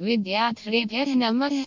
विद्यार्थेभ्यः नमः